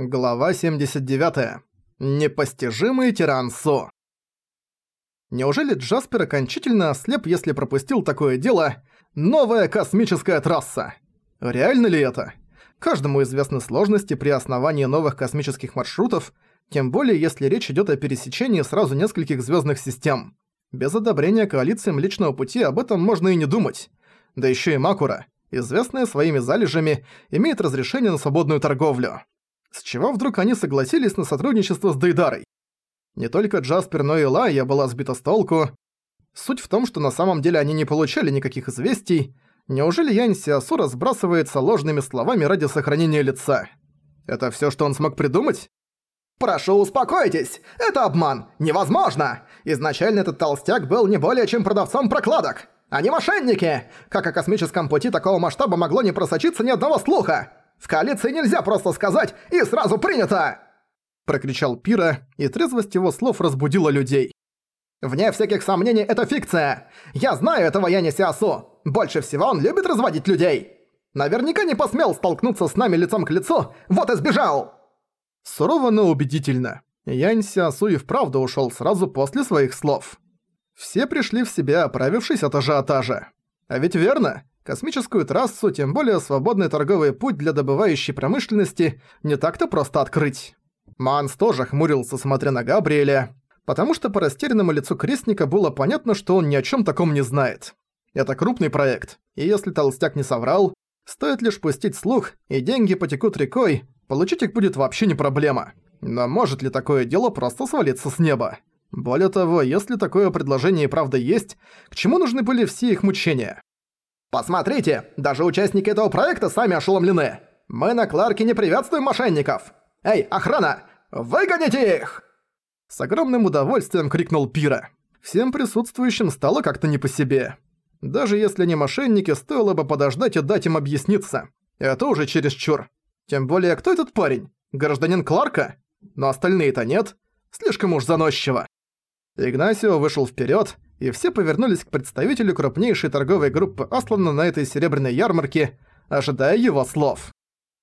Глава 79. Непостижимый тиран Со. Неужели Джаспер окончательно ослеп, если пропустил такое дело? Новая космическая трасса. Реально ли это? Каждому известны сложности при основании новых космических маршрутов, тем более если речь идет о пересечении сразу нескольких звездных систем. Без одобрения коалиции Млечного Пути об этом можно и не думать. Да еще и Макура, известная своими залежами, имеет разрешение на свободную торговлю. С чего вдруг они согласились на сотрудничество с Дейдарой? Не только Джаспер, но и Лая была сбита с толку. Суть в том, что на самом деле они не получали никаких известий. Неужели Янь Сиасу разбрасывается ложными словами ради сохранения лица? Это всё, что он смог придумать? «Прошу, успокойтесь! Это обман! Невозможно! Изначально этот толстяк был не более чем продавцом прокладок! Они мошенники! Как о космическом пути такого масштаба могло не просочиться ни одного слуха? В коалиции нельзя просто сказать «и сразу принято!» Прокричал Пира, и трезвость его слов разбудила людей. «Вне всяких сомнений, это фикция! Я знаю этого Яни Сиасу! Больше всего он любит разводить людей! Наверняка не посмел столкнуться с нами лицом к лицу, вот и сбежал!» Сурово, но убедительно. Янь Сиасу и вправду ушёл сразу после своих слов. Все пришли в себя, оправившись от ажиотажа. А ведь верно, Космическую трассу, тем более свободный торговый путь для добывающей промышленности, не так-то просто открыть. Манс тоже хмурился, смотря на Габриэля, потому что по растерянному лицу крестника было понятно, что он ни о чем таком не знает. Это крупный проект, и если толстяк не соврал, стоит лишь пустить слух, и деньги потекут рекой, получить их будет вообще не проблема. Но может ли такое дело просто свалиться с неба? Более того, если такое предложение и правда есть, к чему нужны были все их мучения? Посмотрите, даже участники этого проекта сами ошеломлены. Мы на Кларке не приветствуем мошенников. Эй, охрана, выгоните их!» С огромным удовольствием крикнул Пира. Всем присутствующим стало как-то не по себе. Даже если не мошенники, стоило бы подождать и дать им объясниться. Это уже чересчур. Тем более, кто этот парень? Гражданин Кларка? Но остальные-то нет. Слишком уж заносчиво. Игнасио вышел вперед и все повернулись к представителю крупнейшей торговой группы Аслана на этой серебряной ярмарке, ожидая его слов.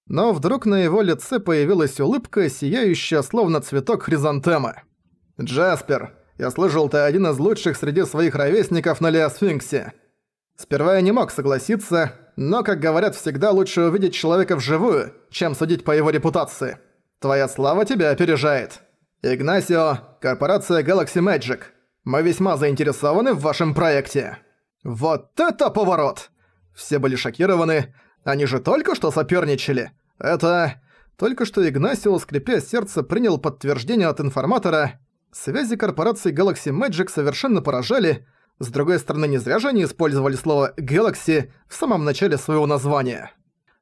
Но вдруг на его лице появилась улыбка, сияющая словно цветок хризантемы. «Джаспер, я слышал, ты один из лучших среди своих ровесников на Леосфинксе. Сперва я не мог согласиться, но, как говорят, всегда лучше увидеть человека вживую, чем судить по его репутации. Твоя слава тебя опережает. Игнасио, корпорация Galaxy Magic. Мы весьма заинтересованы в вашем проекте». «Вот это поворот!» Все были шокированы. Они же только что соперничали. Это... Только что Игнасио, скрипя сердце, принял подтверждение от информатора. Связи корпорации Galaxy Magic совершенно поражали. С другой стороны, не зря же они использовали слово «Galaxy» в самом начале своего названия.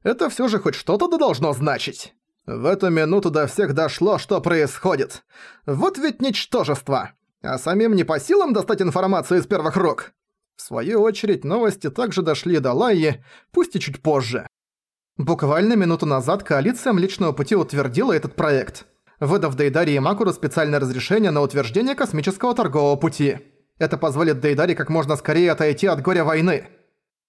Это все же хоть что-то да должно значить. В эту минуту до всех дошло, что происходит. Вот ведь ничтожество а самим не по силам достать информацию из первых рук. В свою очередь, новости также дошли до Лайи, пусть и чуть позже. Буквально минуту назад коалиция Млечного Пути утвердила этот проект, выдав Дейдари и Макуру специальное разрешение на утверждение космического торгового пути. Это позволит Дейдари как можно скорее отойти от горя войны.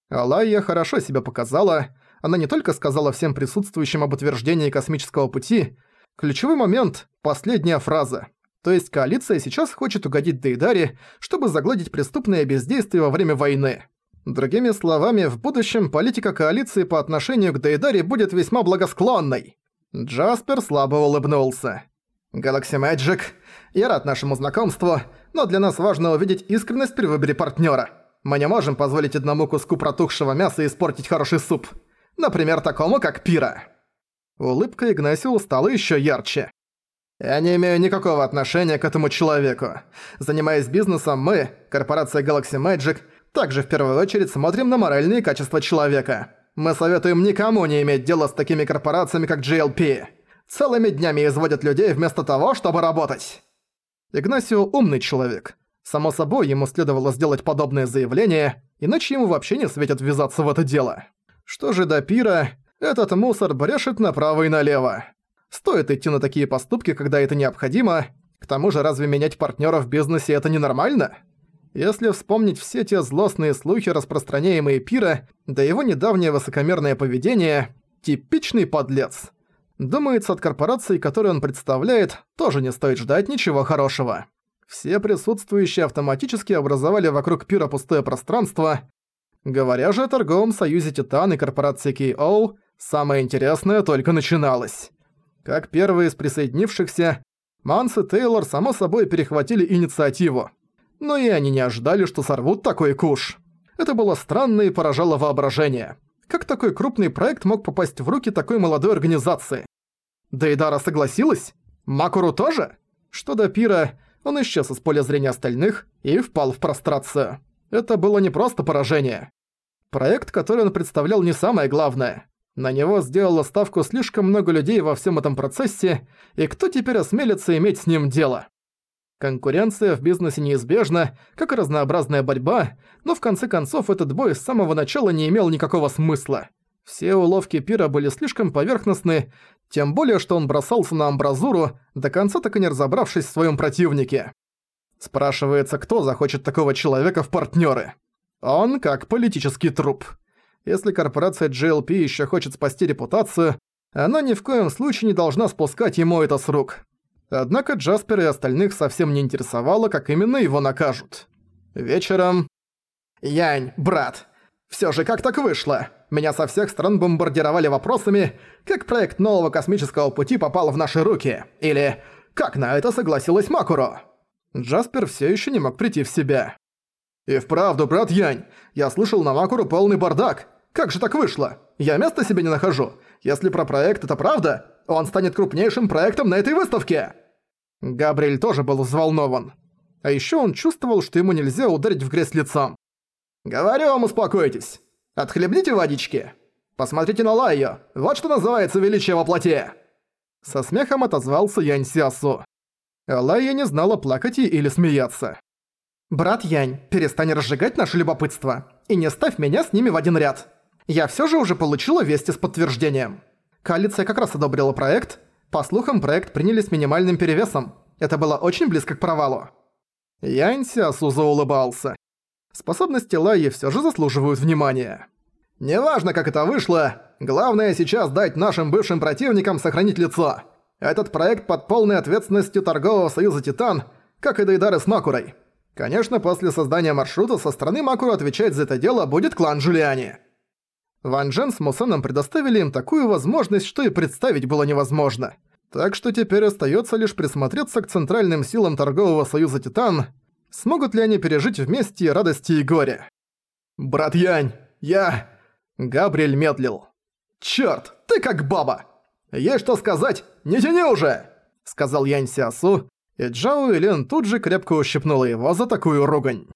Алайя хорошо себя показала, она не только сказала всем присутствующим об утверждении космического пути, ключевой момент – последняя фраза – то есть коалиция сейчас хочет угодить Дейдаре, чтобы загладить преступное бездействие во время войны. Другими словами, в будущем политика коалиции по отношению к Дейдаре будет весьма благосклонной. Джаспер слабо улыбнулся. Galaxy Magic, я рад нашему знакомству, но для нас важно увидеть искренность при выборе партнера. Мы не можем позволить одному куску протухшего мяса испортить хороший суп. Например, такому, как пира. Улыбка Игнасио стала еще ярче. Я не имею никакого отношения к этому человеку. Занимаясь бизнесом, мы, корпорация Galaxy Magic, также в первую очередь смотрим на моральные качества человека. Мы советуем никому не иметь дела с такими корпорациями, как GLP. Целыми днями изводят людей вместо того, чтобы работать. Игнасио умный человек. Само собой, ему следовало сделать подобное заявление, иначе ему вообще не светит ввязаться в это дело. Что же до пира, этот мусор брешет направо и налево. Стоит идти на такие поступки, когда это необходимо. К тому же, разве менять партнёра в бизнесе это ненормально? Если вспомнить все те злостные слухи, распространяемые Пира, да его недавнее высокомерное поведение, типичный подлец. Думается, от корпорации, которую он представляет, тоже не стоит ждать ничего хорошего. Все присутствующие автоматически образовали вокруг пира пустое пространство. Говоря же о торговом союзе Титан и корпорации KO, самое интересное только начиналось. Как первые из присоединившихся, Манс и Тейлор само собой перехватили инициативу. Но и они не ожидали, что сорвут такой куш. Это было странно и поражало воображение. Как такой крупный проект мог попасть в руки такой молодой организации? Дейдара согласилась? Макуру тоже? Что до Пира, он исчез из поля зрения остальных и впал в прострацию. Это было не просто поражение. Проект, который он представлял, не самое главное. На него сделало ставку слишком много людей во всем этом процессе, и кто теперь осмелится иметь с ним дело? Конкуренция в бизнесе неизбежна, как и разнообразная борьба, но в конце концов этот бой с самого начала не имел никакого смысла. Все уловки Пира были слишком поверхностны, тем более что он бросался на амбразуру, до конца так и не разобравшись в своем противнике. Спрашивается, кто захочет такого человека в партнеры? Он как политический труп. Если корпорация GLP еще хочет спасти репутацию, она ни в коем случае не должна спускать ему это с рук. Однако Джаспер и остальных совсем не интересовало, как именно его накажут. Вечером... «Янь, брат, всё же как так вышло? Меня со всех сторон бомбардировали вопросами, как проект нового космического пути попал в наши руки, или как на это согласилась Макуро?» Джаспер всё ещё не мог прийти в себя. «И вправду, брат Янь, я слышал на Макуру полный бардак. Как же так вышло? Я места себе не нахожу. Если про проект это правда, он станет крупнейшим проектом на этой выставке!» Габриэль тоже был взволнован. А ещё он чувствовал, что ему нельзя ударить в грязь лицом. «Говорю вам, успокойтесь. Отхлебните водички. Посмотрите на Лайо. Вот что называется величие во плоти!» Со смехом отозвался Янь Сиасу. Лайя не знала, плакать или смеяться. «Брат Янь, перестань разжигать наше любопытство и не ставь меня с ними в один ряд. Я всё же уже получила вести с подтверждением. Коалиция как раз одобрила проект. По слухам, проект приняли с минимальным перевесом. Это было очень близко к провалу». Янь Сиасу заулыбался. Способности Лайи всё же заслуживают внимания. «Неважно, как это вышло, главное сейчас дать нашим бывшим противникам сохранить лицо. Этот проект под полной ответственностью Торгового Союза Титан, как и Дейдары с Макурой. Конечно, после создания маршрута со стороны Макуру отвечать за это дело будет клан Джулиани. Ван Джен с Мусеном предоставили им такую возможность, что и представить было невозможно. Так что теперь остается лишь присмотреться к центральным силам торгового союза Титан. Смогут ли они пережить вместе радости и горе? «Брат Янь, я...» Габриэль медлил. «Чёрт, ты как баба! Есть что сказать? Не тяни уже!» Сказал Янь Сиасу, и Джао Илен тут же крепко ущипнула его за такую ругань.